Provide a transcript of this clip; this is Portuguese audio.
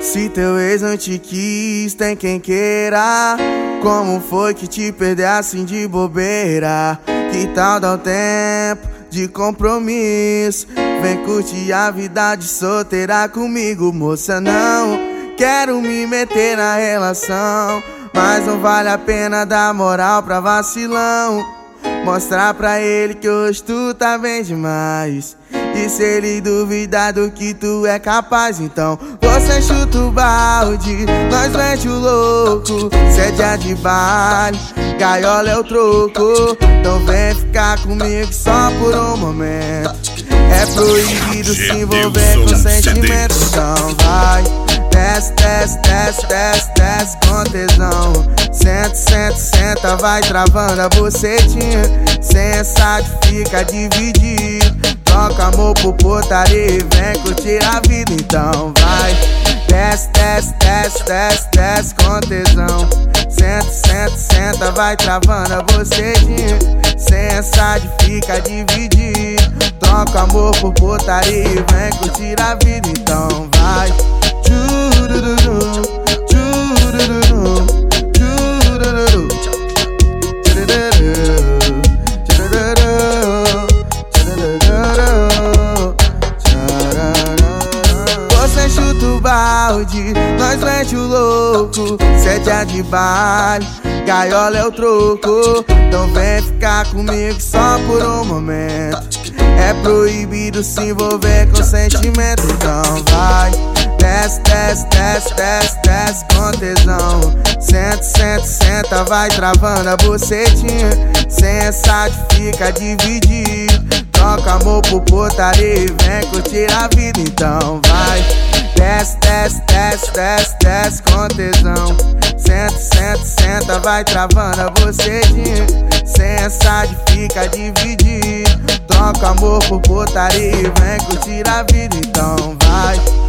Se teu ex não te quis, tem quem queira. Como foi que te perdeu assim de bobeira? Que tal dar um tempo de compromisso? Vem curtir a vida de solteira comigo, moça. Não quero me meter na relação, mas não vale a pena dar moral pra vacilão. Mostrar pra ele que hoje tu tá bem demais. E se ele duvidar do que tu é capaz, então você chuta o balde, nós mete o louco. Cê é de baile, gaiola é o troco. Então vem ficar comigo só por um momento. É proibido se envolver com sentimento, então vai. Desce, desce, desce, desce, desce com tesão. Senta, senta, senta, vai travando a bucetinha. Sensado, fica dividido. Toca amor pro putaria e vem curtir a vida, então vai. Desce, desce, desce, desce, desce com tesão. Senta, senta, senta, vai travando a bucetinha. Sensado, fica dividido. Toca amor por putaria e vem curtir a vida, então vai. Chuta o balde, nós mete o louco. Sete a de baile, gaiola é o troco. Então vem ficar comigo só por um momento. É proibido se envolver com sentimento, então vai. Desce, desce, desce, desce, desce com tesão. Senta, senta, senta, vai travando a bucetinha. Sensado, fica dividido. Toca amor pro putaria e vem curtir a vida, então vai. Desce, desce, desce, desce, desce com tesão. Senta, senta, senta, vai travando a bucetinha. Sensado, fica dividido. Toca amor por putaria e vem curtir a vida, então vai.